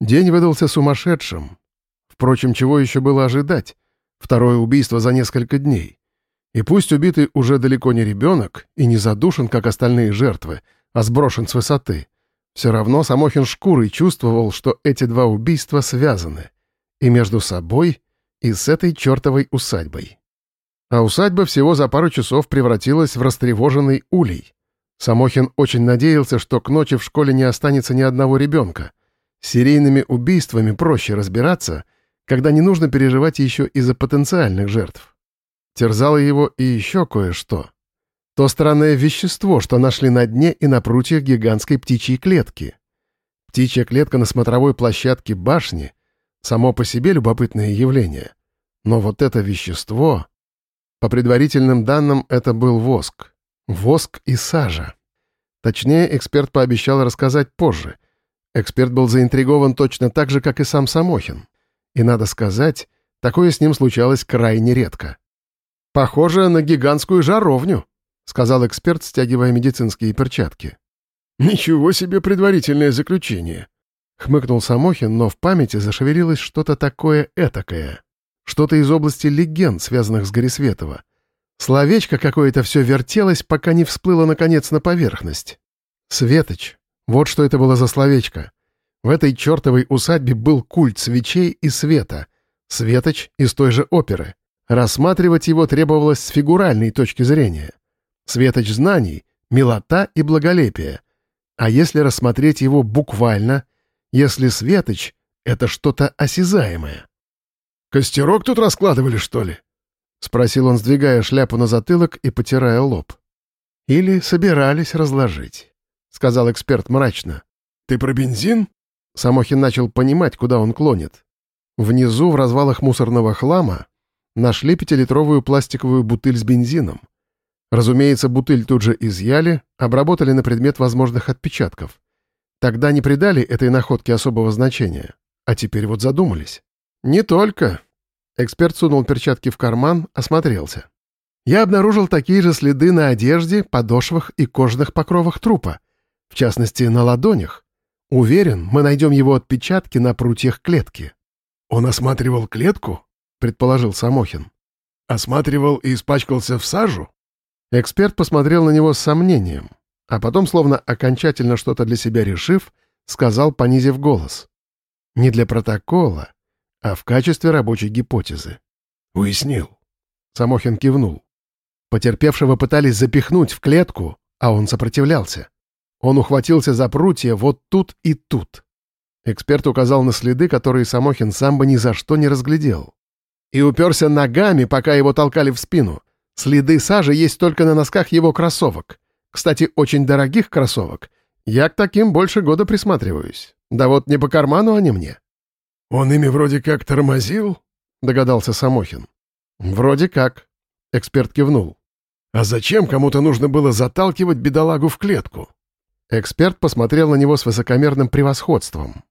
День выдался сумасшедшим. Впрочем, чего еще было ожидать? Второе убийство за несколько дней. И пусть убитый уже далеко не ребенок и не задушен, как остальные жертвы, а сброшен с высоты, все равно Самохин шкурой чувствовал, что эти два убийства связаны. И между собой, и с этой чертовой усадьбой. А усадьба всего за пару часов превратилась в растревоженный улей. Самохин очень надеялся, что к ночи в школе не останется ни одного ребенка. С серийными убийствами проще разбираться, когда не нужно переживать еще из-за потенциальных жертв. Терзало его и еще кое-что. То странное вещество, что нашли на дне и на прутьях гигантской птичьей клетки. Птичья клетка на смотровой площадке башни — само по себе любопытное явление. Но вот это вещество... По предварительным данным, это был воск. Воск и сажа. Точнее, эксперт пообещал рассказать позже. Эксперт был заинтригован точно так же, как и сам Самохин. И, надо сказать, такое с ним случалось крайне редко. «Похоже на гигантскую жаровню», — сказал эксперт, стягивая медицинские перчатки. «Ничего себе предварительное заключение», — хмыкнул Самохин, но в памяти зашевелилось что-то такое этакое. Что-то из области легенд, связанных с Горисветово. Словечко какое-то все вертелось, пока не всплыло наконец на поверхность. Светоч. Вот что это было за словечко. В этой чертовой усадьбе был культ свечей и света. Светоч из той же оперы. Рассматривать его требовалось с фигуральной точки зрения. Светоч знаний, милота и благолепие. А если рассмотреть его буквально, если Светоч — это что-то осязаемое? «Костерок тут раскладывали, что ли?» — спросил он, сдвигая шляпу на затылок и потирая лоб. «Или собирались разложить», — сказал эксперт мрачно. «Ты про бензин?» Самохин начал понимать, куда он клонит. Внизу, в развалах мусорного хлама, нашли пятилитровую пластиковую бутыль с бензином. Разумеется, бутыль тут же изъяли, обработали на предмет возможных отпечатков. Тогда не придали этой находке особого значения, а теперь вот задумались. «Не только», Эксперт сунул перчатки в карман, осмотрелся. Я обнаружил такие же следы на одежде, подошвах и кожаных покровах трупа. В частности, на ладонях. Уверен, мы найдем его отпечатки на прутьях клетки. «Он осматривал клетку?» — предположил Самохин. «Осматривал и испачкался в сажу?» Эксперт посмотрел на него с сомнением, а потом, словно окончательно что-то для себя решив, сказал, понизив голос. «Не для протокола, а в качестве рабочей гипотезы. «Уяснил». Самохин кивнул. Потерпевшего пытались запихнуть в клетку, а он сопротивлялся. Он ухватился за прутья вот тут и тут. Эксперт указал на следы, которые Самохин сам бы ни за что не разглядел. И уперся ногами, пока его толкали в спину. Следы сажи есть только на носках его кроссовок. Кстати, очень дорогих кроссовок. Я к таким больше года присматриваюсь. Да вот не по карману они мне. «Он ими вроде как тормозил?» — догадался Самохин. «Вроде как», — эксперт кивнул. «А зачем кому-то нужно было заталкивать бедолагу в клетку?» Эксперт посмотрел на него с высокомерным превосходством.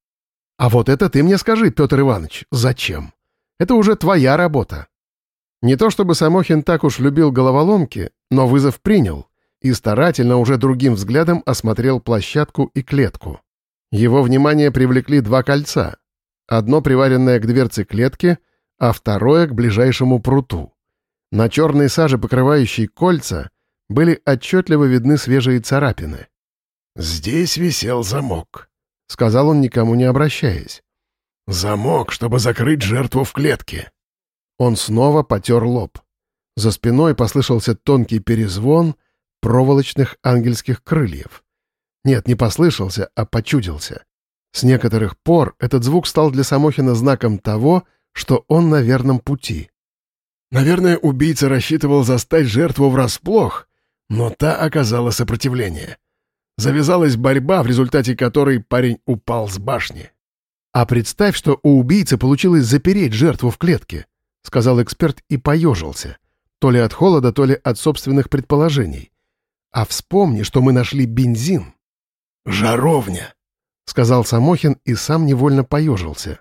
«А вот это ты мне скажи, Петр Иванович, зачем? Это уже твоя работа». Не то чтобы Самохин так уж любил головоломки, но вызов принял и старательно уже другим взглядом осмотрел площадку и клетку. Его внимание привлекли два кольца, Одно приваренное к дверце клетки, а второе — к ближайшему пруту. На черной саже, покрывающей кольца, были отчетливо видны свежие царапины. «Здесь висел замок», — сказал он, никому не обращаясь. «Замок, чтобы закрыть жертву в клетке». Он снова потер лоб. За спиной послышался тонкий перезвон проволочных ангельских крыльев. Нет, не послышался, а почудился. С некоторых пор этот звук стал для Самохина знаком того, что он на верном пути. Наверное, убийца рассчитывал застать жертву врасплох, но та оказала сопротивление. Завязалась борьба, в результате которой парень упал с башни. «А представь, что у убийцы получилось запереть жертву в клетке», — сказал эксперт и поежился. То ли от холода, то ли от собственных предположений. «А вспомни, что мы нашли бензин». «Жаровня», — сказал Самохин и сам невольно поежился.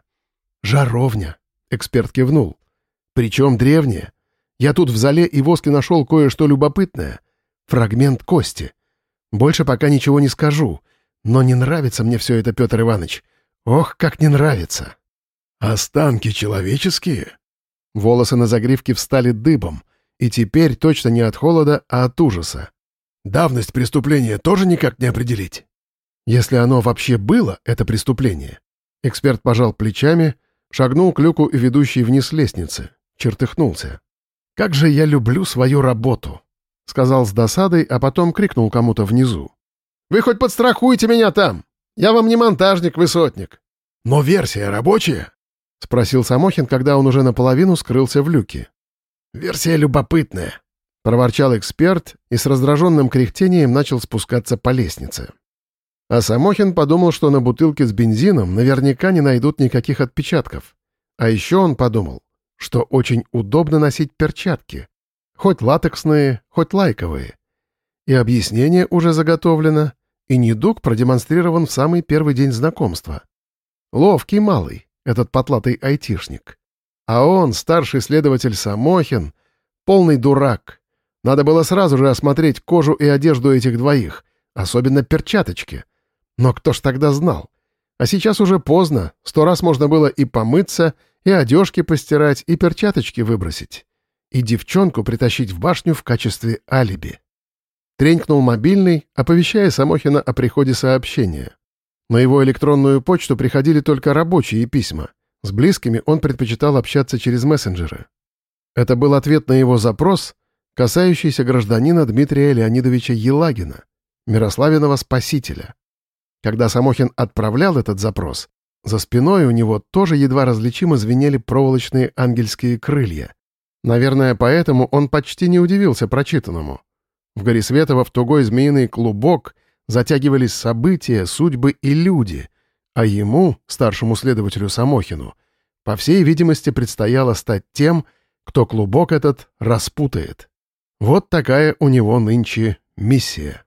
«Жаровня», — эксперт кивнул. «Причем древняя. Я тут в зале и воске нашел кое-что любопытное. Фрагмент кости. Больше пока ничего не скажу. Но не нравится мне все это, Петр Иванович. Ох, как не нравится. Останки человеческие? Волосы на загривке встали дыбом, и теперь точно не от холода, а от ужаса. Давность преступления тоже никак не определить. Если оно вообще было, это преступление. Эксперт пожал плечами, шагнул к люку, ведущей вниз лестницы, чертыхнулся. «Как же я люблю свою работу!» — сказал с досадой, а потом крикнул кому-то внизу. «Вы хоть подстрахуйте меня там! Я вам не монтажник-высотник!» «Но версия рабочая?» — спросил Самохин, когда он уже наполовину скрылся в люке. «Версия любопытная», — проворчал эксперт и с раздраженным кряхтением начал спускаться по лестнице. А Самохин подумал, что на бутылке с бензином наверняка не найдут никаких отпечатков. А еще он подумал, что очень удобно носить перчатки. Хоть латексные, хоть лайковые. И объяснение уже заготовлено, и недуг продемонстрирован в самый первый день знакомства. Ловкий малый, этот потлатый айтишник. А он, старший следователь Самохин, полный дурак. Надо было сразу же осмотреть кожу и одежду этих двоих, особенно перчаточки. Но кто ж тогда знал? А сейчас уже поздно, сто раз можно было и помыться, и одежки постирать, и перчаточки выбросить. И девчонку притащить в башню в качестве алиби. Тренькнул мобильный, оповещая Самохина о приходе сообщения. На его электронную почту приходили только рабочие письма. С близкими он предпочитал общаться через мессенджеры. Это был ответ на его запрос, касающийся гражданина Дмитрия Леонидовича Елагина, Мирославиного спасителя. Когда Самохин отправлял этот запрос, за спиной у него тоже едва различимо звенели проволочные ангельские крылья. Наверное, поэтому он почти не удивился прочитанному. В Горисветово в тугой змеиный клубок затягивались события, судьбы и люди, а ему, старшему следователю Самохину, по всей видимости, предстояло стать тем, кто клубок этот распутает. Вот такая у него нынче миссия.